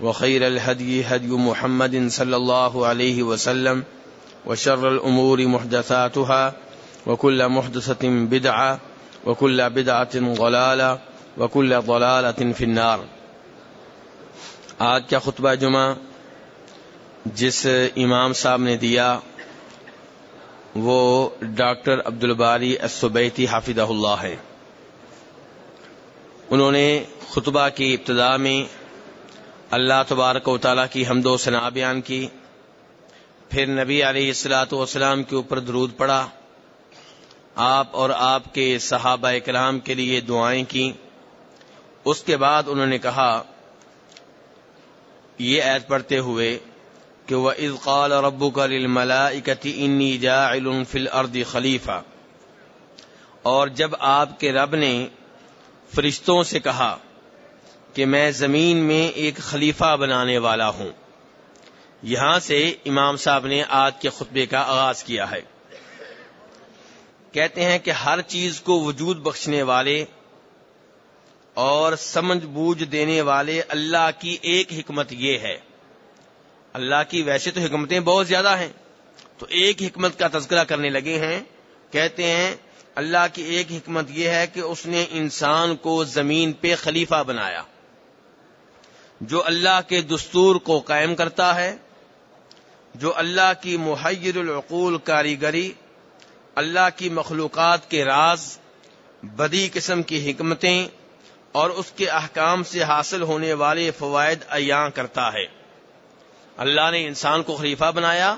وخير الهدي هدي محمد صلى الله عليه وسلم وشر الأمور محدثاتها وكل محدثة بدعة وكل بدعة ضلالة وكل ضلالة في النار. آج کا خطبہ جمعہ؟ جس امام صاحب نے دیا، وہ ڈاکٹر عبد الباری السبیتی حافظ اللہ ہے۔ انہوں نے خطبہ کی ابتدا میں اللہ تبارک و تعالیٰ کی حمد و ثنا بیان کی۔ پھر نبی علیہ السلاۃ والسلام کے اوپر درود پڑا آپ اور آپ کے صحابہ کلام کے لیے دعائیں کی۔ اس کے بعد انہوں نے کہا، یہ عید پڑھتے ہوئے کہ وہ ازقال ربو کا ملاکتی انی جا فل ارد خلیفہ اور جب آپ کے رب نے فرشتوں سے کہا کہ میں زمین میں ایک خلیفہ بنانے والا ہوں۔ یہاں سے امام صاحب نے آج کے خطبے کا آغاز کیا ہے۔ کہتے ہیں کہ ہر چیز کو وجود بخشنے والے اور سمجھ بوجھ دینے والے اللہ کی ایک حکمت یہ ہے۔ اللہ کی ویسے تو حکمتیں بہت زیادہ ہیں۔ تو ایک حکمت کا تذکرہ کرنے لگے ہیں۔ کہتے ہیں اللہ کی ایک حکمت یہ ہے کہ اس نے انسان کو زمین پہ خلیفہ بنایا۔ جو اللہ کے دستور کو قائم کرتا ہے، جو اللہ کی محیر العقول کاریگری، اللہ کی مخلوقات کے راز، بدی قسم کی حکمتیں اور اس کے احکام سے حاصل ہونے والے فوائد عیاں کرتا ہے۔ اللہ نے انسان کو خلیفہ بنایا۔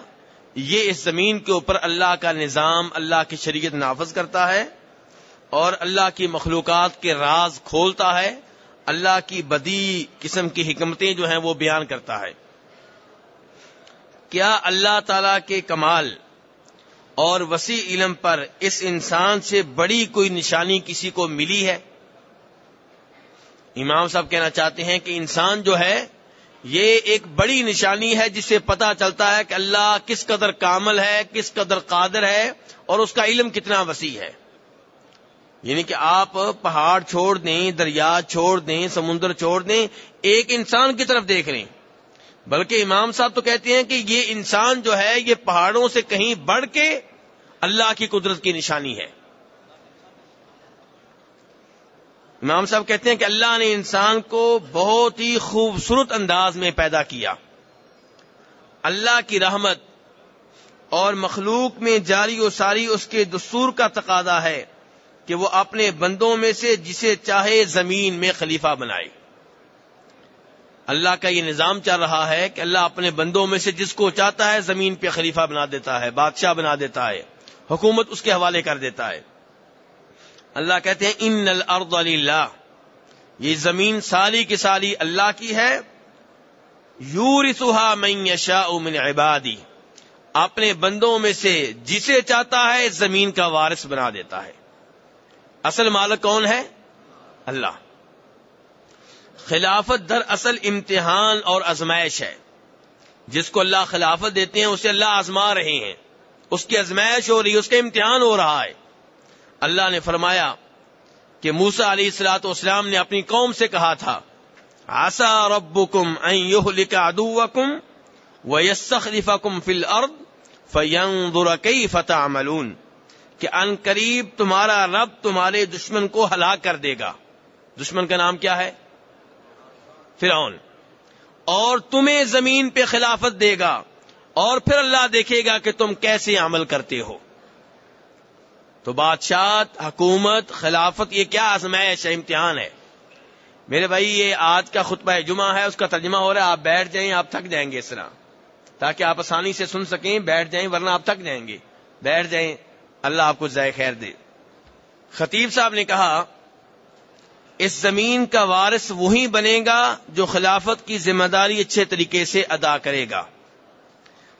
یہ اس زمین کے اوپر اللہ کا نظام، اللہ کی شریعت نافذ کرتا ہے اور اللہ کی مخلوقات کے راز کھولتا ہے۔ اللہ کی بدی قسم کی حکمتیں جو ہیں وہ بیان کرتا ہے۔ کیا اللہ تعالی کے کمال اور وسیع علم پر اس انسان سے بڑی کوئی نشانی کسی کو ملی ہے؟ امام صاحب کہنا چاہتے ہیں کہ انسان جو ہے، یہ ایک بڑی نشانی ہے جس سے پتا چلتا ہے کہ اللہ کس قدر کامل ہے، کس قدر قادر ہے اور اس کا علم کتنا وسیع ہے۔ یعنی کہ آپ پہاڑ چھوڑ دیں، دریا چھوڑ دیں، سمندر چھوڑ دیں، ایک انسان کی طرف دیکھ لیں۔ بلکہ امام صاحب تو کہتے ہیں کہ یہ انسان جو ہے، یہ پہاڑوں سے کہیں بڑھ کے اللہ کی قدرت کی نشانی ہے۔ امام صاحب کہتے ہیں کہ اللہ نے انسان کو بہت ہی خوبصورت انداز میں پیدا کیا۔ اللہ کی رحمت اور مخلوق میں جاری و ساری اس کے دستور کا تقاضا ہے۔ کہ وہ اپنے بندوں میں سے جسے چاہے زمین میں خلیفہ بنائے۔ اللہ کا یہ نظام چل رہا ہے کہ اللہ اپنے بندوں میں سے جس کو چاہتا ہے زمین پہ خلیفہ بنا دیتا ہے، بادشاہ بنا دیتا ہے، حکومت اس کے حوالے کر دیتا ہے۔ اللہ کہتے ہیں، ان الارض للہ یہ زمین سالی کی سالی اللہ کی ہے۔ یورثها من یشاء من عبادی۔ اپنے بندوں میں سے جسے چاہتا ہے زمین کا وارث بنا دیتا ہے۔ اصل مالک کون ہے؟ اللہ۔ خلافت در اصل امتحان اور ازمائش ہے۔ جس کو اللہ خلافت دیتے ہیں، اسے اللہ آزما رہے ہیں۔ اس کی ازمائش ہو رہی ہے، اس کا امتحان ہو رہا ہے۔ اللہ نے فرمایا کہ موسا علی السلاط اسلام نے اپنی قوم سے کہا تھا آسا رب کم لکھا ادو کم و یسخلیفہ کم فل ارد فی فتح ملون کہ ان قریب تمہارا رب تمہارے دشمن کو ہلاک کر دے گا۔ دشمن کا نام کیا ہے؟ فرعون۔ اور تمہیں زمین پہ خلافت دے گا اور پھر اللہ دیکھے گا کہ تم کیسے عمل کرتے ہو۔ تو بادشاہ حکومت، خلافت، یہ کیا آزمائش ہے؟ امتحان ہے۔ میرے بھائی، یہ آج کا خطبہ جمعہ ہے، اس کا ترجمہ ہو رہا ہے۔ آپ بیٹھ جائیں، آپ تھک جائیں گے اس طرح۔ تاکہ آپ آسانی سے سن سکیں، بیٹھ جائیں، ورنہ آپ تھک جائیں گے۔ بیٹھ جائیں۔ اللہ آپ کو ضائع خیر دے۔ خطیب صاحب نے کہا، اس زمین کا وارث وہی بنے گا جو خلافت کی ذمہ داری اچھے طریقے سے ادا کرے گا۔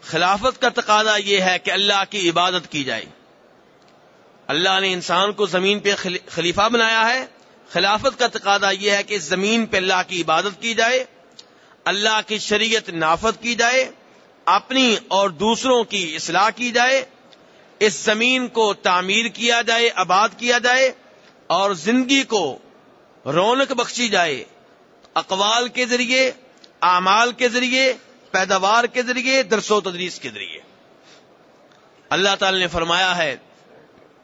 خلافت کا تقاضا یہ ہے کہ اللہ کی عبادت کی جائے۔ اللہ نے انسان کو زمین پہ خلیفہ بنایا ہے۔ خلافت کا تقاضا یہ ہے کہ اس زمین پہ اللہ کی عبادت کی جائے، اللہ کی شریعت نافذ کی جائے، اپنی اور دوسروں کی اصلاح کی جائے اس زمین کو تعمیر کیا جائے، آباد کیا جائے اور زندگی کو رونق بخشی جائے، اقوال کے ذریعے، اعمال کے ذریعے، پیداوار کے ذریعے، درس و تدریس کے ذریعے۔ اللہ تعالی نے فرمایا ہے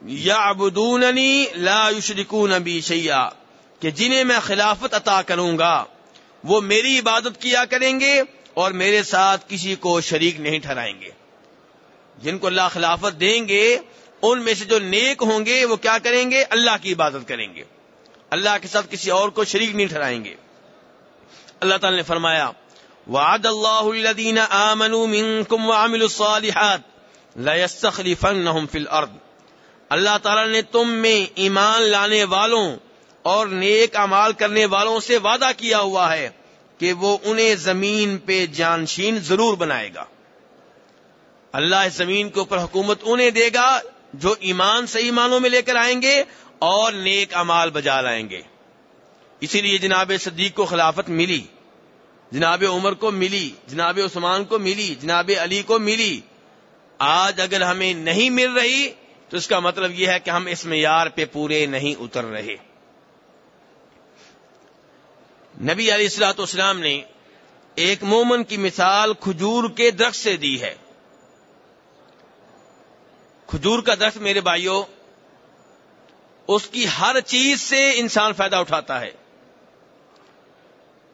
یا ابدوننی لا یشرکون بی شیعہ کہ جنہیں میں خلافت عطا کروں گا، وہ میری عبادت کیا کریں گے اور میرے ساتھ کسی کو شریک نہیں ٹھہرائیں گے۔ جن کو اللہ خلافت دیں گے، ان میں سے جو نیک ہوں گے، وہ کیا کریں گے؟ اللہ کی عبادت کریں گے۔ اللہ کے ساتھ کسی اور کو شریک نہیں ٹھہرائیں گے۔ اللہ تعالی نے فرمایا، وعد اللہ الذین آمنوا منکم وعملوا الصالحات لا يستخلفنهم في الارض اللہ تعالی نے تم میں ایمان لانے والوں اور نیک امال کرنے والوں سے وعدہ کیا ہوا ہے کہ وہ انہیں زمین پہ جانشین ضرور بنائے گا۔ اللہ اس زمین کے اوپر حکومت انہیں دے گا جو ایمان صحیح معنوں میں لے کر آئیں گے اور نیک امال بجا لائیں گے۔ اسی لیے جناب صدیق کو خلافت ملی، جناب عمر کو ملی، جناب عثمان کو ملی، جناب علی کو ملی۔ آج اگر ہمیں نہیں مل رہی تو اس کا مطلب یہ ہے کہ ہم اس معیار پہ پورے نہیں اتر رہے۔ نبی علیہ السلاۃ اسلام نے ایک مومن کی مثال کھجور کے درخت سے دی ہے۔ کھجور کا درخت میرے بھائیوں اس کی ہر چیز سے انسان فائدہ اٹھاتا ہے۔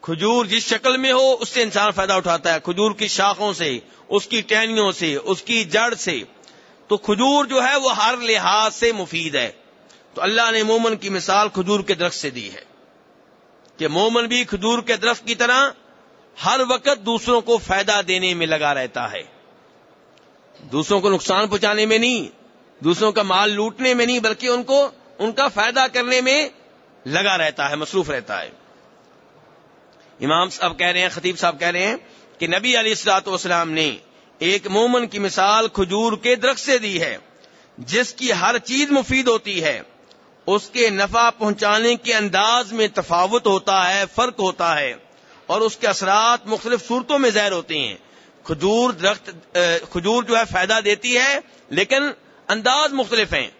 کھجور جس شکل میں ہو، اس سے انسان فائدہ اٹھاتا ہے۔ کھجور کی شاخوں سے، اس کی ٹہنیوں سے، اس کی جڑ سے۔ تو کھجور جو ہے، وہ ہر لحاظ سے مفید ہے۔ تو اللہ نے مومن کی مثال کھجور کے درخت سے دی ہے۔ کہ مومن بھی کھجور کے درخت کی طرح ہر وقت دوسروں کو فائدہ دینے میں لگا رہتا ہے۔ دوسروں کو نقصان پہنچانے میں نہیں، دوسروں کا مال لوٹنے میں نہیں، بلکہ ان کو، ان کا فائدہ کرنے میں لگا رہتا ہے، مصروف رہتا ہے۔ امام صاحب کہہ رہے ہیں، خطیب صاحب کہہ رہے ہیں کہ نبی علی السلاط والسلام نے ایک مومن کی مثال کھجور کے درخت سے دی ہے، جس کی ہر چیز مفید ہوتی ہے۔ اس کے نفع پہنچانے کے انداز میں تفاوت ہوتا ہے، فرق ہوتا ہے، اور اس کے اثرات مختلف صورتوں میں ظاہر ہوتے ہیں۔ کھجور درخت کھجور جو ہے فائدہ دیتی ہے، لیکن انداز مختلف ہیں۔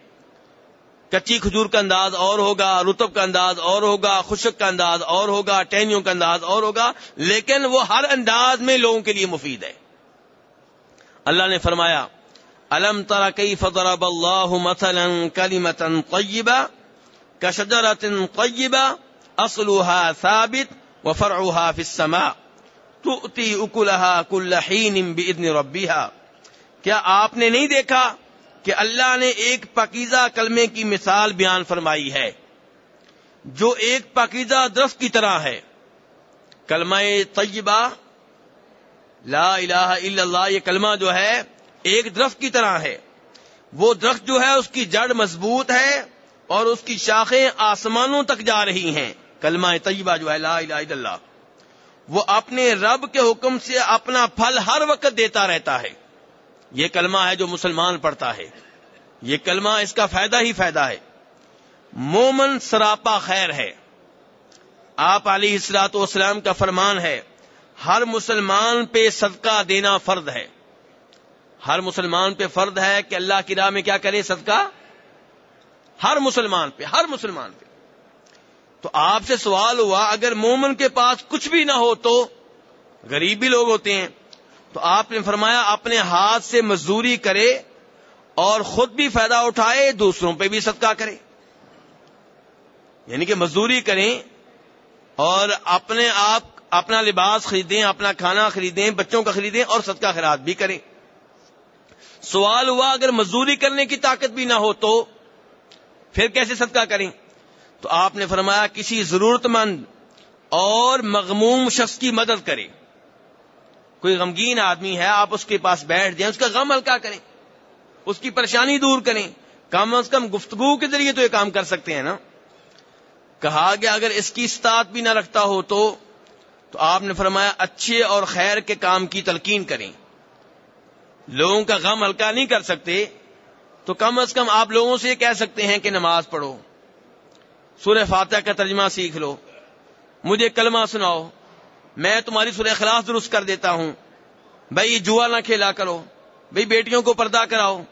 کچی کھجور کا انداز اور ہوگا رتب کا انداز اور ہوگا، خشک کا انداز اور ہوگا، ٹہنیوں کا انداز اور ہوگا، لیکن وہ ہر انداز میں لوگوں کے لیے مفید ہے۔ اللہ نے فرمایا، الم ترا کئی فضرب اللہ مثلا کلمتا طیبا کشجرت طیبا اصلها ثابت وفرعها في السماء تؤتی اکلها کل حین باذن ربها۔ کیا آپ نے نہیں دیکھا کہ اللہ نے ایک پاکیزہ کلمے کی مثال بیان فرمائی ہے؟ جو ایک پاکیزہ درخت کی طرح ہے۔ کلمہ طیبہ، لا الہ الا اللہ، یہ کلمہ جو ہے ایک درخت کی طرح ہے۔ وہ درخت جو ہے، اس کی جڑ مضبوط ہے اور اس کی شاخیں آسمانوں تک جا رہی ہیں۔ کلمہ طیبہ جو ہے، لا الہ الا اللہ۔ وہ اپنے رب کے حکم سے اپنا پھل ہر وقت دیتا رہتا ہے۔ یہ کلمہ ہے جو مسلمان پڑھتا ہے۔ یہ کلمہ اس کا فائدہ ہی فائدہ ہے۔ مومن سراپا خیر ہے۔ آپ علی اصلاۃ والسلام کا فرمان ہے، ہر مسلمان پہ صدقہ دینا فرد ہے۔ ہر مسلمان پہ فرد ہے کہ اللہ کی راہ میں کیا کرے صدقہ؟ ہر مسلمان پہ، ہر مسلمان پہ۔ تو آپ سے سوال ہوا، اگر مومن کے پاس کچھ بھی نہ ہو تو؟ غریب بھی لوگ ہوتے ہیں۔ تو آپ نے فرمایا، اپنے ہاتھ سے مزدوری کرے اور خود بھی فائدہ اٹھائے، دوسروں پہ بھی صدقہ کرے۔ یعنی کہ مزدوری کریں اور اپنے آپ اپنا لباس خریدیں، اپنا کھانا خریدیں، بچوں کا خریدیں اور صدقہ خیرات بھی کریں۔ سوال ہوا، اگر مزدوری کرنے کی طاقت بھی نہ ہو تو؟ پھر کیسے صدقہ کریں؟ تو آپ نے فرمایا کسی ضرورت مند اور مغموم شخص کی مدد کریں کوئی غمگین آدمی ہے، آپ اس کے پاس بیٹھ جائیں، اس کا غم ہلکا کریں، اس کی پریشانی دور کریں۔ کم از کم گفتگو کے ذریعے تو یہ کام کر سکتے ہیں نا۔ کہا گیا اگر اس کی استاد بھی نہ رکھتا ہو تو تو آپ نے فرمایا اچھے اور خیر کے کام کی تلقین کریں۔ لوگوں کا غم ہلکا نہیں کر سکتے، تو کم از کم آپ لوگوں سے یہ کہہ سکتے ہیں کہ نماز پڑھو۔ سورہ فاتحہ کا ترجمہ سیکھ لو۔ مجھے کلمہ سناؤ۔ میں تمہاری سورہ خلاص درست کر دیتا ہوں۔ بھائی جوا نہ کھیلا کرو۔ بھائی، بیٹیوں کو پردہ کراؤ۔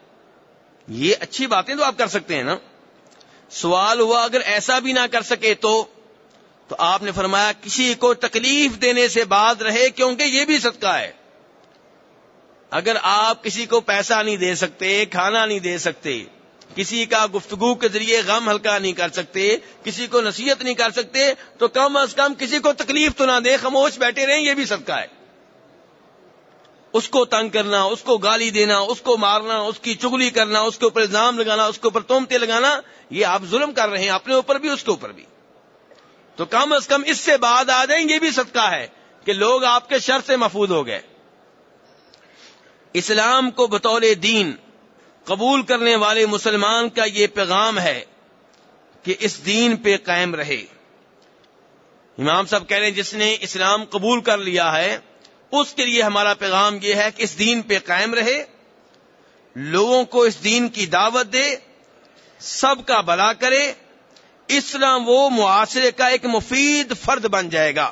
یہ اچھی باتیں تو آپ کر سکتے ہیں نا۔ سوال ہوا، اگر ایسا بھی نہ کر سکے تو تو آپ نے فرمایا، کسی کو تکلیف دینے سے بعد رہے، کیونکہ یہ بھی صدقہ ہے۔ اگر آپ کسی کو پیسہ نہیں دے سکتے، کھانا نہیں دے سکتے کسی کا گفتگو کے ذریعے غم ہلکا نہیں کر سکتے، کسی کو نصیحت نہیں کر سکتے، تو کم از کم کسی کو تکلیف تو نہ دے، خاموش بیٹھے رہیں، یہ بھی صدقہ ہے۔ اس کو تنگ کرنا، اس کو گالی دینا، اس کو مارنا، اس کی چگلی کرنا، اس کے اوپر الزام لگانا، اس کے اوپر تومتے لگانا، یہ آپ ظلم کر رہے ہیں، اپنے اوپر بھی، اس کے اوپر بھی۔ تو کم از کم اس سے بعد آ جائیں، یہ بھی صدقہ ہے کہ لوگ آپ کے شر سے محفوظ ہو گئے۔ اسلام کو بطور دین قبول کرنے والے مسلمان کا یہ پیغام ہے کہ اس دین پہ قائم رہے۔ امام صاحب کہہ رہے ہیں، جس نے اسلام قبول کر لیا ہے، اس کے لیے ہمارا پیغام یہ ہے کہ اس دین پہ قائم رہے، لوگوں کو اس دین کی دعوت دے، سب کا بلا کرے اس طرح وہ معاشرے کا ایک مفید فرد بن جائے گا۔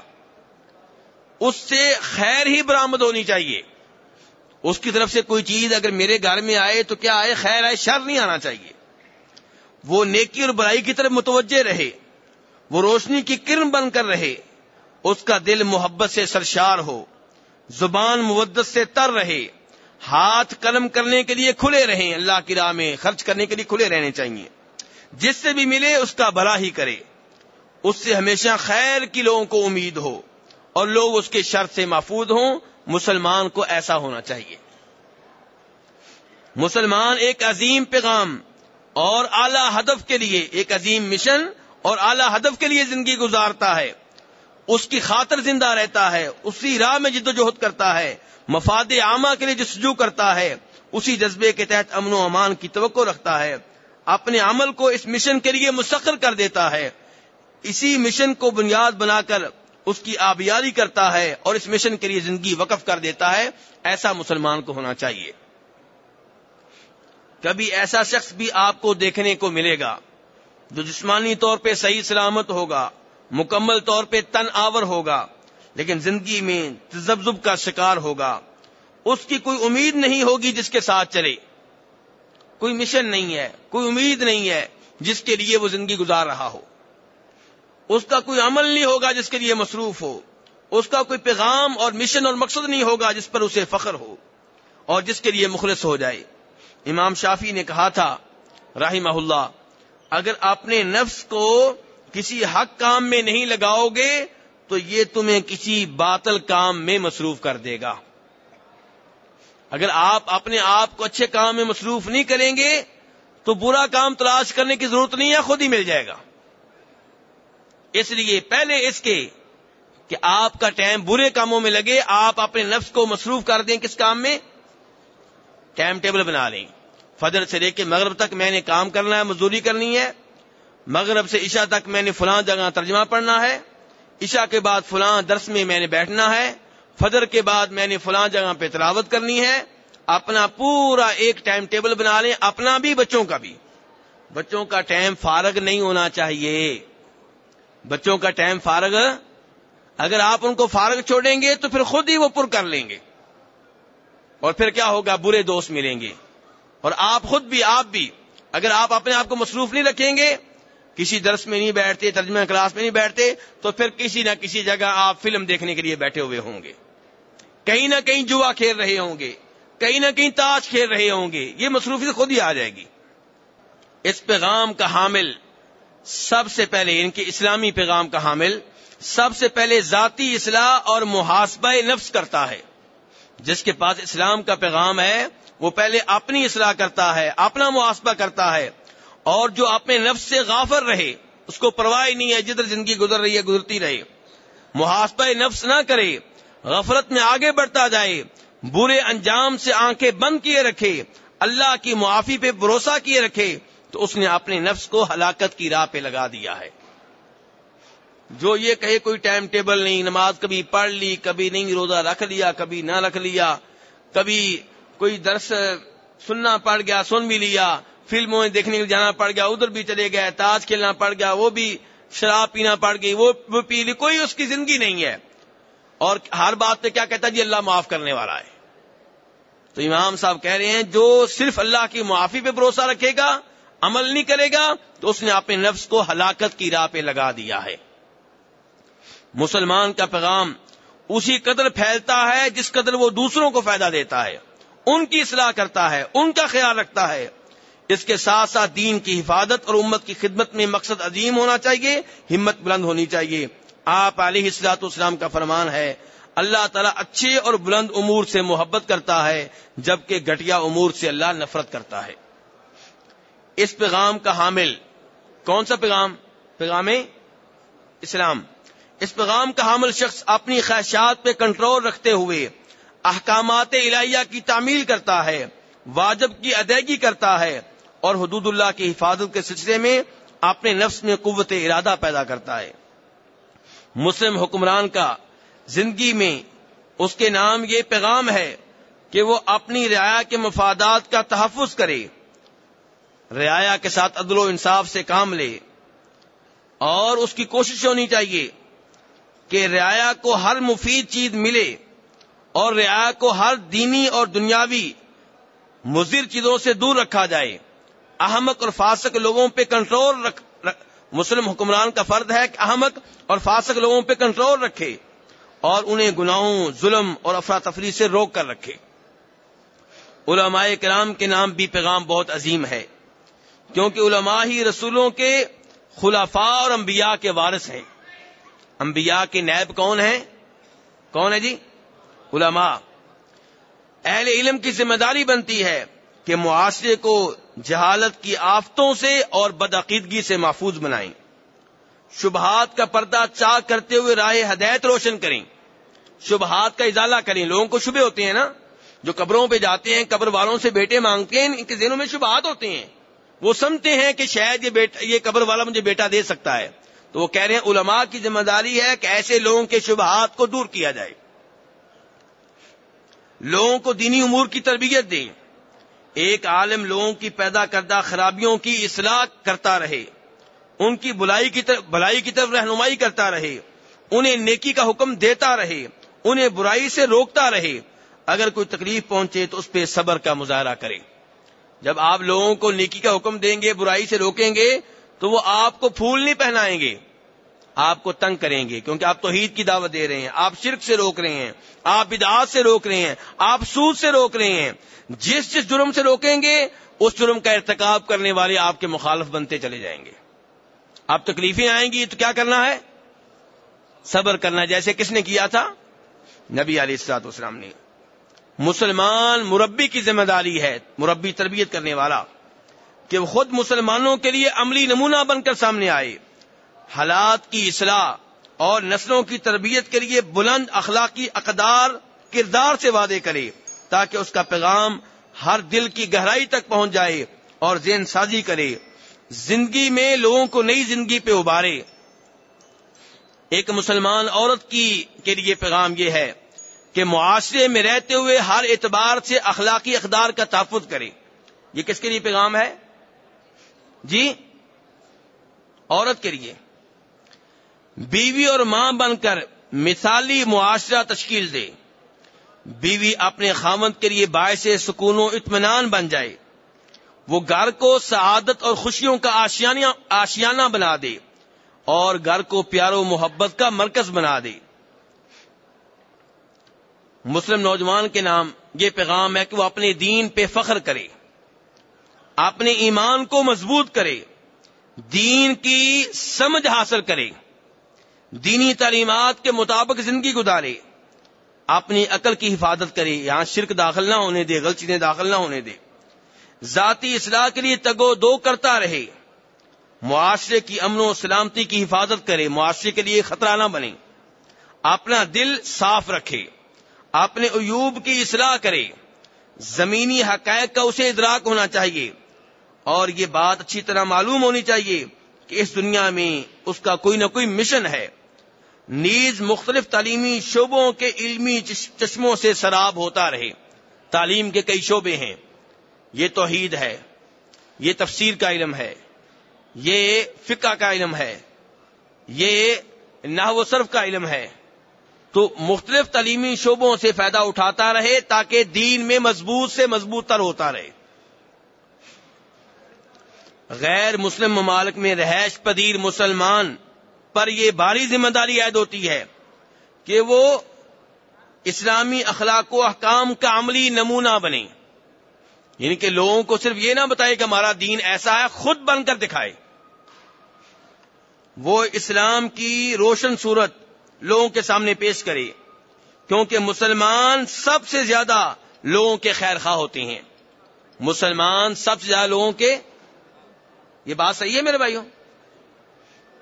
اس سے خیر ہی برامد ہونی چاہیے۔ اس کی طرف سے کوئی چیز اگر میرے گھر میں آئے تو کیا آئے؟ خیر آئے، شر نہیں آنا چاہیے۔ وہ نیکی اور برائی کی طرف متوجہ رہے، وہ روشنی کی کرن بن کر رہے، اس کا دل محبت سے سرشار ہو، زبان مودت سے تر رہے، ہاتھ قلم کرنے کے لیے کھلے رہیں اللہ کی راہ میں خرچ کرنے کے لیے کھلے رہنے چاہیے۔ جس سے بھی ملے، اس کا بلا ہی کرے۔ اس سے ہمیشہ خیر کی لوگوں کو امید ہو۔ اور لوگ اس کے شر سے محفوظ ہوں، مسلمان کو ایسا ہونا چاہیے۔ مسلمان ایک عظیم پیغام اور اعلی ہدف کے لیے ایک عظیم مشن اور اعلی ہدف کے لیے زندگی گزارتا ہے۔ اس کی خاطر زندہ رہتا ہے، اسی راہ میں جد و جہد کرتا ہے، مفاد عامہ کے لیے جسجو کرتا ہے، اسی جذبے کے تحت امن و امان کی توقع رکھتا ہے۔ اپنے عمل کو اس مشن کے لیے مستقل کر دیتا ہے۔ اسی مشن کو بنیاد بنا کر اس کی آبیاری کرتا ہے اور اس مشن کے لیے زندگی وقف کر دیتا ہے، ایسا مسلمان کو ہونا چاہیے۔ کبھی ایسا شخص بھی آپ کو دیکھنے کو ملے گا جو جسمانی طور پہ صحیح سلامت ہوگا، مکمل طور پہ تن آور ہوگا، لیکن زندگی میں تزبزب کا شکار ہوگا۔ اس کی کوئی امید نہیں ہوگی جس کے ساتھ چلے۔ کوئی مشن نہیں ہے، کوئی امید نہیں ہے جس کے لیے وہ زندگی گزار رہا ہو۔ اس کا کوئی عمل نہیں ہوگا جس کے لیے مصروف ہو۔ اس کا کوئی پیغام اور مشن اور مقصد نہیں ہوگا جس پر اسے فخر ہو اور جس کے لیے مخلص ہو جائے۔ امام شافی نے کہا تھا، رحمہ اللہ، اگر اپنے نفس کو کسی حق کام میں نہیں لگاؤ گے تو یہ تمہیں کسی باطل کام میں مصروف کر دے گا۔ اگر آپ اپنے آپ کو اچھے کام میں مصروف نہیں کریں گے تو برا کام تلاش کرنے کی ضرورت نہیں ہے، خود ہی مل جائے گا۔ اس لیے پہلے اس کے کہ آپ کا ٹائم برے کاموں میں لگے، آپ اپنے نفس کو مصروف کر دیں کس کام میں؟ ٹائم ٹیبل بنا لیں۔ فجر سے لے کے مغرب تک میں نے کام کرنا ہے، مزدوری کرنی ہے۔ مغرب سے عشاء تک میں نے فلاں جگہ ترجمہ پڑھنا ہے۔ عشاء کے بعد فلاں درس میں میں نے بیٹھنا ہے۔ فجر کے بعد میں نے فلاں جگہ پہ تلاوت کرنی ہے۔ اپنا پورا ایک ٹائم ٹیبل بنا لیں، اپنا بھی، بچوں کا بھی۔ بچوں کا ٹائم فارغ نہیں ہونا چاہیے۔ بچوں کا ٹائم فارغ، اگر آپ ان کو فارغ چھوڑیں گے تو پھر خود ہی وہ پر کر لیں گے۔ اور پھر کیا ہوگا؟ برے دوست ملیں گے۔ اور آپ خود بھی، آپ بھی، اگر آپ اپنے آپ کو مصروف نہیں رکھیں گے، کسی درس میں نہیں بیٹھتے، ترجمہ کلاس میں نہیں بیٹھتے، تو پھر کسی نہ کسی جگہ آپ فلم دیکھنے کے لیے بیٹھے ہوئے ہوں گے۔ کہیں نہ کہیں جوا کھیل رہے ہوں گے، کہیں نہ کہیں تاش کھیل رہے ہوں گے۔ یہ مصروفی خود ہی آ جائے گی۔ اس پیغام کا حامل سب سے پہلے ان کے اسلامی پیغام کا حامل، سب سے پہلے ذاتی اصلاح اور محاسبہ نفس کرتا ہے۔ جس کے پاس اسلام کا پیغام ہے، وہ پہلے اپنی اصلاح کرتا ہے، اپنا محاسبہ کرتا ہے۔ اور جو اپنے نفس سے غافر رہے، اس کو پرواہ نہیں ہے جدھر زندگی گزر رہی ہے، گزرتی رہے۔ محاسبہ نفس نہ کرے، غفلت میں آگے بڑھتا جائے، برے انجام سے آنکھیں بند کیے رکھے، اللہ کی معافی پہ بھروسہ کیے رکھے۔ تو اس نے اپنے نفس کو ہلاکت کی راہ پہ لگا دیا ہے۔ جو یہ کہے کوئی ٹائم ٹیبل نہیں، نماز کبھی پڑھ لی، کبھی نہیں، روزہ رکھ لیا، کبھی نہ رکھ لیا، کبھی کوئی درس سننا پڑ گیا، سن بھی لیا، فلموں دیکھنے کے جانا پڑ گیا، ادھر بھی چلے گئے، تاج کھیلنا پڑ گیا، وہ بھی شراب پینا پڑ گئی، وہ پی لی، کوئی اس کی زندگی نہیں ہے۔ اور ہر بات پہ کیا کہتا جی اللہ معاف کرنے والا ہے۔ تو امام صاحب کہہ رہے ہیں، جو صرف اللہ کی معافی پہ بھروسہ رکھے گا عمل نہیں کرے گا تو اس نے اپنے نفس کو ہلاکت کی راہ پہ لگا دیا ہے۔ مسلمان کا پیغام اسی قدر پھیلتا ہے جس قدر وہ دوسروں کو فائدہ دیتا ہے۔ ان کی اصلاح کرتا ہے، ان کا خیال رکھتا ہے۔ اس کے ساتھ ساتھ دین کی حفاظت اور امت کی خدمت میں مقصد عظیم ہونا چاہیے، ہمت بلند ہونی چاہیے۔ آپ علیہ السلاط اسلام کا فرمان ہے، اللہ تعالیٰ اچھے اور بلند امور سے محبت کرتا ہے، جبکہ گٹیا امور سے اللہ نفرت کرتا ہے۔ اس پیغام کا حامل کون سا پیغام؟ پیغام اسلام. اس پیغام کا حامل شخص اپنی خواہشات پہ کنٹرول رکھتے ہوئے احکامات الہیہ کی تعمیل کرتا ہے، واجب کی ادائیگی کرتا ہے اور حدود اللہ کی حفاظت کے سلسلے میں اپنے نفس میں قوت ارادہ پیدا کرتا ہے۔ مسلم حکمران کا زندگی میں اس کے نام یہ پیغام ہے کہ وہ اپنی رعایا کے مفادات کا تحفظ کرے۔ رعایا کے ساتھ عدل و انصاف سے کام لے اور اس کی کوشش ہونی چاہیے کہ رعایا کو ہر مفید چیز ملے اور رعایا کو ہر دینی اور دنیاوی مضر چیزوں سے دور رکھا جائے۔ احمق اور فاسق لوگوں پہ کنٹرول رکھ مسلم حکمران کا فرد ہے کہ احمق اور فاسق لوگوں پہ کنٹرول رکھے اور انہیں گناہوں، ظلم اور افراتفری سے روک کر رکھے۔ علماء کرام کے نام بھی پیغام بہت عظیم ہے۔ کیونکہ علماء ہی رسولوں کے خلافاء اور انبیاء کے وارث ہیں۔ انبیاء کے نیب کون ہیں؟ کون ہے جی؟ علماء۔ اہل علم کی ذمہ داری بنتی ہے کہ معاشرے کو جہالت کی آفتوں سے اور بدعقیدگی سے محفوظ بنائیں۔ شبہات کا پردہ چاک کرتے ہوئے راہ ہدایت روشن کریں۔ شبہات کا اضالہ کریں۔ لوگوں کو شبے ہوتے ہیں نا، جو قبروں پہ جاتے ہیں، قبر والوں سے بیٹے مانگتے ہیں، ان کے ذہنوں میں شبہات ہوتے ہیں۔ وہ سمجھتے ہیں کہ شاید یہ بیٹا یہ قبر والا مجھے بیٹا دے سکتا ہے۔ تو وہ کہہ رہے ہیں، علماء کی ذمہ داری ہے کہ ایسے لوگوں کے شبہات کو دور کیا جائے۔ لوگوں کو دینی امور کی تربیت دیں۔ ایک عالم لوگوں کی پیدا کردہ خرابیوں کی اصلاح کرتا رہے۔ ان کی بلائی کی طرف بلائی کی طرف رہنمائی کرتا رہے۔ انہیں نیکی کا حکم دیتا رہے۔ انہیں برائی سے روکتا رہے۔ اگر کوئی تکلیف پہنچے تو اس پہ صبر کا مظاہرہ کرے۔ جب آپ لوگوں کو نیکی کا حکم دیں گے، برائی سے روکیں گے، تو وہ آپ کو پھول نہیں پہنائیں گے۔ آپ کو تنگ کریں گے، کیونکہ آپ توحید کی دعوت دے رہے ہیں۔ آپ شرک سے روک رہے ہیں۔ آپ بدعات سے روک رہے ہیں۔ آپ سود سے روک رہے ہیں۔ جس جس جرم سے روکیں گے، اس جرم کا ارتکاب کرنے والے آپ کے مخالف بنتے چلے جائیں گے۔ آپ تکلیفیں آئیں گی تو کیا کرنا ہے؟ صبر کرنا، جیسے کس نے کیا تھا؟ نبی علیہ السلاط اسلام نے۔ مسلمان مربی کی ذمہ داری ہے، مربی تربیت کرنے والا، کہ وہ خود مسلمانوں کے لیے عملی نمونہ بن کر سامنے آئے۔ حالات کی اصلاح اور نسلوں کی تربیت کے لیے بلند اخلاقی اقدار، کردار سے وعدے کرے، تاکہ اس کا پیغام ہر دل کی گہرائی تک پہنچ جائے اور زین سازی کرے۔ زندگی میں لوگوں کو نئی زندگی پہ ابارے ایک مسلمان عورت کی کے لیے پیغام یہ ہے کہ معاشرے میں رہتے ہوئے ہر اعتبار سے اخلاقی اقدار کا تحفظ کرے یہ کس کے لیے پیغام ہے؟ جی عورت کے لیے۔ بیوی اور ماں بن کر مثالی معاشرہ تشکیل دے۔ بیوی اپنے خامند کے لیے باعث سکون و اطمینان بن جائے۔ وہ گھر کو سعادت اور خوشیوں کا آشیانہ بنا دے اور گھر کو پیار و محبت کا مرکز بنا دے۔ مسلم نوجوان کے نام یہ پیغام ہے کہ وہ اپنے دین پہ فخر کرے، اپنے ایمان کو مضبوط کرے، دین کی سمجھ حاصل کرے، دینی تعلیمات کے مطابق زندگی گزارے، اپنی عقل کی حفاظت کرے، یہاں شرک داخل نہ ہونے دے، غلط چیزیں داخل نہ ہونے دے۔ ذاتی اصلاح کے لیے تگو دو کرتا رہے، معاشرے کی امن و سلامتی کی حفاظت کرے، معاشرے کے لیے خطرہ نہ بنے۔ اپنا دل صاف رکھے۔ اپنے عیوب کی اصلاح کرے۔ زمینی حقائق کا اسے ادراک ہونا چاہیے۔ اور یہ بات اچھی طرح معلوم ہونی چاہیے کہ اس دنیا میں اس کا کوئی نہ کوئی مشن ہے۔ نیز مختلف تعلیمی شعبوں کے علمی چشموں سے سراب ہوتا رہے۔ تعلیم کے کئی شعبے ہیں۔ یہ توحید ہے۔ یہ تفسیر کا علم ہے۔ یہ فقہ کا علم ہے۔ یہ نحو و صرف کا علم ہے۔ تو مختلف تعلیمی شعبوں سے فائدہ اٹھاتا رہے تاکہ دین میں مضبوط سے مضبوط تر ہوتا رہے۔ غیر مسلم ممالک میں رہائش پذیر مسلمان پر یہ بھاری ذمہ داری عائد ہوتی ہے کہ وہ اسلامی اخلاق و احکام کا عملی نمونہ بنے یعنی کہ لوگوں کو صرف یہ نہ بتائے کہ ہمارا دین ایسا ہے، خود بن کر دکھائے۔ وہ اسلام کی روشن صورت لوگوں کے سامنے پیش کرے، کیونکہ مسلمان سب سے زیادہ لوگوں کے خیر خواہ ہوتے ہیں۔ مسلمان سب سے زیادہ لوگوں کے، یہ بات صحیح ہے میرے بھائیوں؟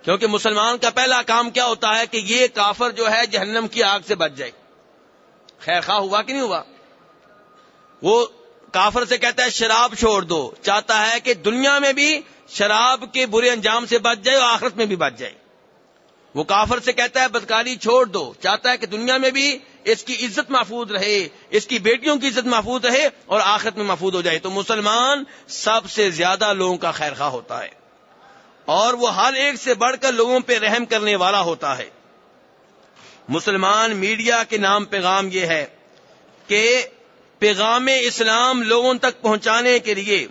کیونکہ مسلمان کا پہلا کام کیا ہوتا ہے کہ یہ کافر جو ہے جہنم کی آگ سے بچ جائے۔ خیر خواہ ہوا کہ نہیں ہوا؟ وہ کافر سے کہتا ہے شراب چھوڑ دو، چاہتا ہے کہ دنیا میں بھی شراب کے برے انجام سے بچ جائے اور آخرت میں بھی بچ جائے۔ وہ کافر سے کہتا ہے، بدکاری چھوڑ دو۔ چاہتا ہے کہ دنیا میں بھی اس کی عزت محفوظ رہے، اس کی بیٹیوں کی عزت محفوظ رہے اور آخرت میں محفوظ ہو جائے۔ تو مسلمان سب سے زیادہ لوگوں کا خیر خواہ ہوتا ہے۔ اور وہ ہر ایک سے بڑھ کر لوگوں پہ رحم کرنے والا ہوتا ہے۔ مسلمان میڈیا کے نام پیغام یہ ہے کہ پیغام اسلام لوگوں تک پہنچانے کے لیے،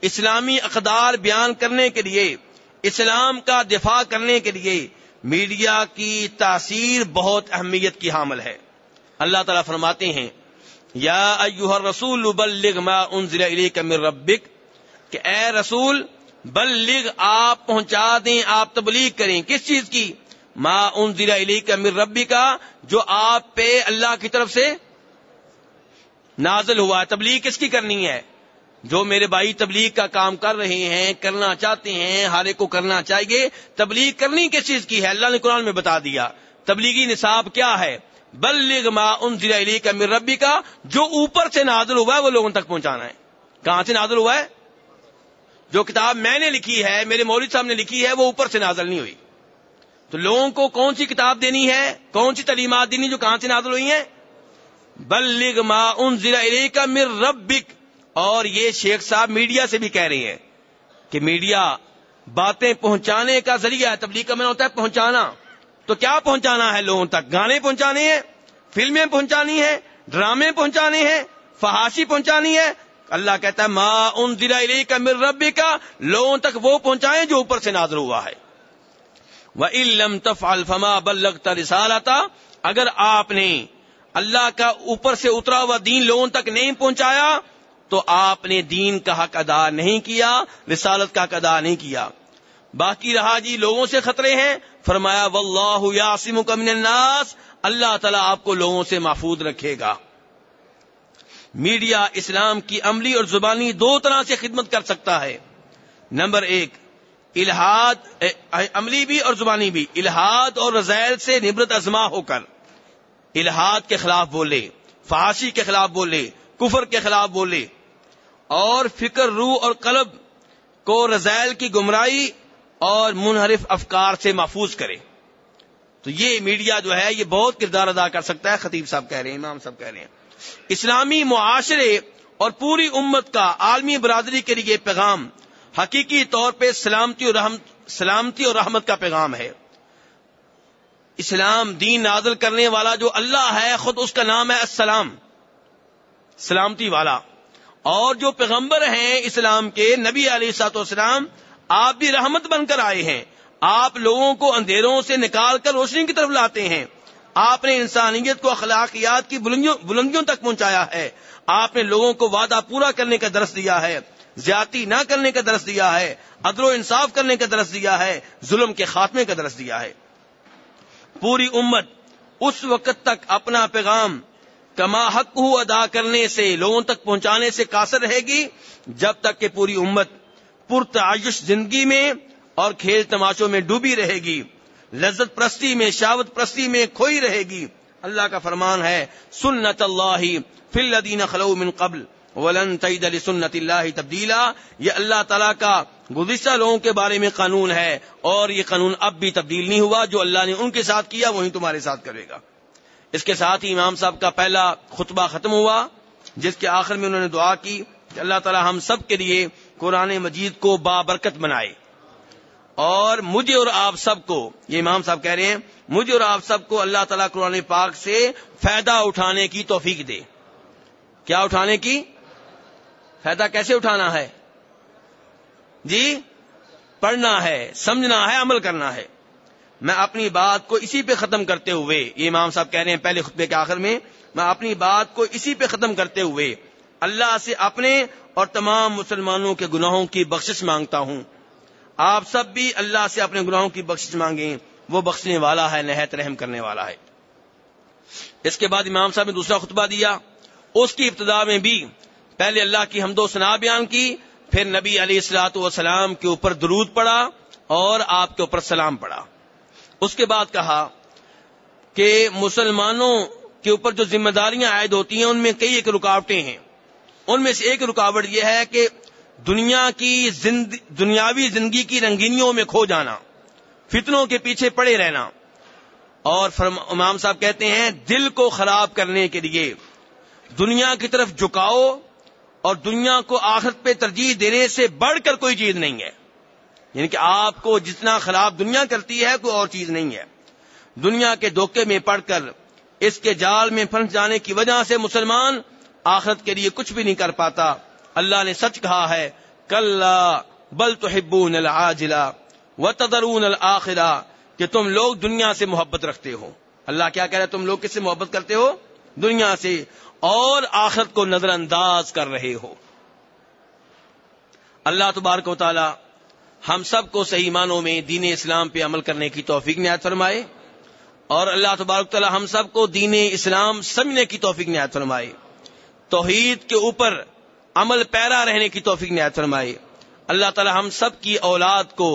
اسلامی اقدار بیان کرنے کے لیے، اسلام کا دفاع کرنے کے لیے میڈیا کی تاثیر بہت اہمیت کی حامل ہے۔ اللہ تعالیٰ فرماتے ہیں، یا ایوہ الرسول بلغ ما انزل الیک من ربک، کہ اے رسول، بلغ آپ پہنچا دیں، آپ تبلیغ کریں۔ کس چیز کی؟ ما انزل الیک من ربی کا جو آپ پہ اللہ کی طرف سے نازل ہوا ہے۔ تبلیغ کس کی کرنی ہے؟ جو میرے بھائی تبلیغ کا کام کر رہے ہیں، کرنا چاہتے ہیں، ہر ایک کو کرنا چاہیے، تبلیغ کرنی کس چیز کی ہے؟ اللہ نے قرآن میں بتا دیا۔ تبلیغی نصاب کیا ہے؟ بلغ ما انزل الیک من ربی کا جو اوپر سے نازل ہوا ہے، وہ لوگوں تک پہنچانا ہے۔ کہاں سے نازل ہوا ہے؟ جو کتاب میں نے لکھی ہے، میرے مولوی صاحب نے لکھی ہے، وہ اوپر سے نازل نہیں ہوئی۔ تو لوگوں کو کون سی کتاب دینی ہے؟ کون سی تعلیمات دینی جو کہاں سے نازل ہوئی ہیں؟ بلغ ما انزل الیک من ربک اور یہ شیخ صاحب میڈیا سے بھی کہہ رہے ہیں کہ میڈیا باتیں پہنچانے کا ذریعہ ہے، تبلیغ کا میں ہوتا ہے پہنچانا۔ تو کیا پہنچانا ہے لوگوں تک؟ گانے پہنچانے ہیں، فلمیں پہنچانی ہیں، ڈرامے پہنچانے ہیں، فحاشی پہنچانی ہے اللہ کہتا ہے، ما ان دلا کا مر ربی کا لوگوں تک وہ پہنچائیں جو اوپر سے نازر ہوا ہے۔ وہ علم تف الفما بلغ رسالتا اگر آپ نے اللہ کا اوپر سے اترا ہوا دین لوگوں تک نہیں پہنچایا تو آپ نے دین کا حق ادا نہیں کیا، رسالت کا حق ادا نہیں کیا۔ باقی رہا جی لوگوں سے خطرے ہیں۔ فرمایا، واللہ یاسم من الناس اللہ تعالیٰ آپ کو لوگوں سے محفوظ رکھے گا۔ میڈیا اسلام کی عملی اور زبانی دو طرح سے خدمت کر سکتا ہے۔ نمبر ایک الحاد عملی بھی اور زبانی بھی۔ الحاد اور رضائل سے نبرت ازما ہو کر۔ الحاد کے خلاف بولے، فحاشی کے خلاف بولے۔ کفر کے خلاف بولے اور فکر روح اور قلب کو رضائل کی گمراہی اور منحرف افکار سے محفوظ کرے۔ تو یہ میڈیا جو ہے یہ بہت کردار ادا کر سکتا ہے، خطیب صاحب کہہ رہے ہیں، امام صاحب کہہ رہے ہیں۔ اسلامی معاشرے اور پوری امت کا عالمی برادری کے لیے پیغام حقیقی طور پہ سلامتی اور رحمت سلامتی اور رحمت کا پیغام ہے۔ اسلام دین نازل کرنے والا جو اللہ ہے، خود اس کا نام ہے السلام۔ سلامتی والا اور جو پیغمبر ہیں اسلام کے نبی علیہ سات وسلام آپ بھی رحمت بن کر آئے ہیں۔ آپ لوگوں کو اندھیروں سے نکال کر روشنی کی طرف لاتے ہیں۔ آپ نے انسانیت کو اخلاقیات کی بلندیوں تک پہنچایا ہے۔ آپ نے لوگوں کو وعدہ پورا کرنے کا درس دیا ہے۔ زیادتی نہ کرنے کا درس دیا ہے۔ عدل و انصاف کرنے کا درس دیا ہے۔ ظلم کے خاتمے کا درس دیا ہے۔ پوری امت اس وقت تک اپنا پیغام کما حق ہو ادا کرنے سے، لوگوں تک پہنچانے سے قاصر رہے گی جب تک کہ پوری امت پرتعش زندگی میں اور کھیل تماشوں میں ڈوبی رہے گی۔ لذت پرستی میں شاوت پرستی میں کھوئی رہے گی۔ اللہ کا فرمان ہے، سنت اللہ فل خلو من قبل، ولن تعید سنت اللہ تبدیلا۔ یہ اللہ تعالیٰ کا گزشتہ لوگوں کے بارے میں قانون ہے اور یہ قانون اب بھی تبدیل نہیں ہوا، جو اللہ نے ان کے ساتھ کیا، وہی تمہارے ساتھ کرے گا۔ اس کے ساتھ ہی امام صاحب کا پہلا خطبہ ختم ہوا، جس کے آخر میں انہوں نے دعا کی کہ اللہ تعالی ہم سب کے لیے قرآن مجید کو بابرکت بنائے۔ اور مجھے اور آپ سب کو، یہ امام صاحب کہہ رہے ہیں، مجھے اور آپ سب کو اللہ تعالیٰ قرآن پاک سے فائدہ اٹھانے کی توفیق دے۔ کیا اٹھانے کی؟ فائدہ کیسے اٹھانا ہے؟ جی پڑھنا ہے، سمجھنا ہے، عمل کرنا ہے۔ میں اپنی بات کو اسی پہ ختم کرتے ہوئے، یہ امام صاحب کہہ رہے ہیں پہلے خطبے کے آخر میں میں اپنی بات کو اسی پہ ختم کرتے ہوئے اللہ سے اپنے اور تمام مسلمانوں کے گناہوں کی بخشش مانگتا ہوں۔ آپ سب بھی اللہ سے اپنے گناہوں کی بخشش مانگیں، وہ بخشنے والا ہے، نہایت رحم کرنے والا ہے۔ اس کے بعد امام صاحب نے دوسرا خطبہ دیا۔ اس کی ابتدا میں بھی پہلے اللہ کی حمد و سنا بیان کی، پھر نبی علی السلاۃ والسلام کے اوپر درود پڑا اور آپ کے اوپر سلام پڑا۔ اس کے بعد کہا کہ مسلمانوں کے اوپر جو ذمہ داریاں عائد ہوتی ہیں، ان میں کئی ایک رکاوٹیں ہیں۔ ان میں سے ایک رکاوٹ یہ ہے کہ دنیا کی زند... دنیاوی زندگی کی رنگینیوں میں کھو جانا، فتنوں کے پیچھے پڑے رہنا۔ اور فرم... امام صاحب کہتے ہیں، دل کو خراب کرنے کے لیے دنیا کی طرف جھکاؤ اور دنیا کو آخرت پہ ترجیح دینے سے بڑھ کر کوئی چیز نہیں ہے۔ یعنی کہ آپ کو جتنا خراب دنیا کرتی ہے کوئی اور چیز نہیں ہے۔ دنیا کے دھوکے میں پڑھ کر، اس کے جال میں پھنس جانے کی وجہ سے مسلمان آخرت کے لیے کچھ بھی نہیں کر پاتا۔ اللہ نے سچ کہا ہے کل بل تو ہبون و تدرون کہ تم لوگ دنیا سے محبت رکھتے ہو۔ اللہ کیا کہہ رہے تم لوگ کس سے محبت کرتے ہو؟ دنیا سے، اور آخرت کو نظر انداز کر رہے ہو۔ اللہ تبارک و تعالی ہم سب کو صحیح معنوں میں دین اسلام پہ عمل کرنے کی توفیق نہایت فرمائے اور اللہ تبارک تعالی ہم سب کو دین اسلام سمجھنے کی توفیق نہایت فرمائے توحید کے اوپر عمل پیرا رہنے کی توفیق نہایت فرمائے اللہ تعالی ہم سب کی اولاد کو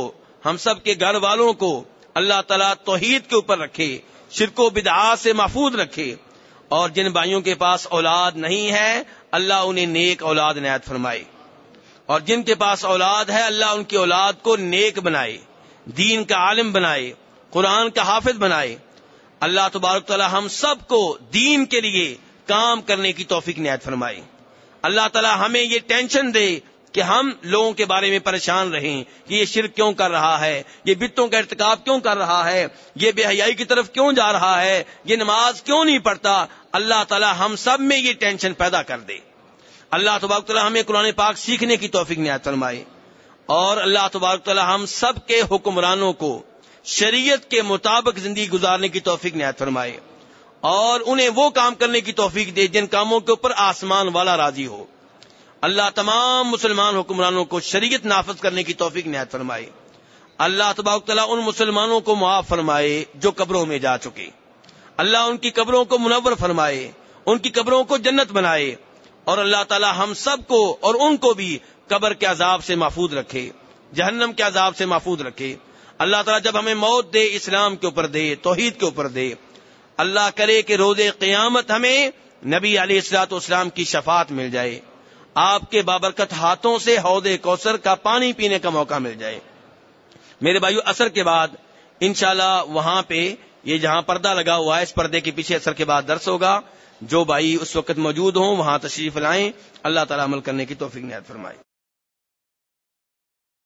ہم سب کے گھر والوں کو اللہ تعالیٰ توحید کے اوپر رکھے شرک و بدعات سے محفوظ رکھے اور جن بھائیوں کے پاس اولاد نہیں ہے اللہ انہیں نیک اولاد نہایت فرمائے اور جن کے پاس اولاد ہے، اللہ ان کی اولاد کو نیک بنائے، دین کا عالم بنائے، قرآن کا حافظ بنائے۔ اللہ تبارک تعالی ہم سب کو دین کے لیے کام کرنے کی توفیق نہایت فرمائے۔ اللہ تعالی ہمیں یہ ٹینشن دے کہ ہم لوگوں کے بارے میں پریشان رہیں، کہ یہ شرک کیوں کر رہا ہے، یہ بتوں کا ارتکاب کیوں کر رہا ہے، یہ بے حیائی کی طرف کیوں جا رہا ہے، یہ نماز کیوں نہیں پڑھتا؟ اللہ تعالی ہم سب میں یہ ٹینشن پیدا کر دے۔ اللہ تبارک تعالیٰ ہمیں قرآن پاک سیکھنے کی توفیق نہایت فرمائے۔ اور اللہ تبارک تعالیٰ ہم سب کے حکمرانوں کو شریعت کے مطابق زندگی گزارنے کی توفیق نہایت فرمائے۔ اور انہیں وہ کام کرنے کی توفیق دے جن کاموں کے اوپر آسمان والا راضی ہو۔ اللہ تمام مسلمان حکمرانوں کو شریعت نافذ کرنے کی توفیق نہایت فرمائے۔ اللہ تبارک تعالیٰ ان مسلمانوں کو معاف فرمائے جو قبروں میں جا چکے۔ اللہ ان کی قبروں کو منور فرمائے، ان کی قبروں کو جنت بنائے۔ اور اللہ تعالی ہم سب کو اور ان کو بھی قبر کے عذاب سے محفوظ رکھے، جہنم کے عذاب سے محفوظ رکھے۔ اللہ تعالیٰ جب ہمیں موت دے، اسلام کے اوپر دے، توحید کے اوپر دے، اللہ کرے کہ روز قیامت ہمیں نبی علیہ السلاط اسلام کی شفاعت مل جائے۔ آپ کے بابرکت ہاتھوں سے حوض کوثر کا پانی پینے کا موقع مل جائے۔ میرے بھائیو اثر کے بعد انشاءاللہ وہاں پہ یہ جہاں پردہ لگا ہوا ہے، اس پردے کے پیچھے اثر کے بعد درس ہوگا۔ جو بھائی اس وقت موجود ہوں، وہاں تشریف لائیں۔ اللہ تعالیٰ عمل کرنے کی توفیق نہایت فرمائے۔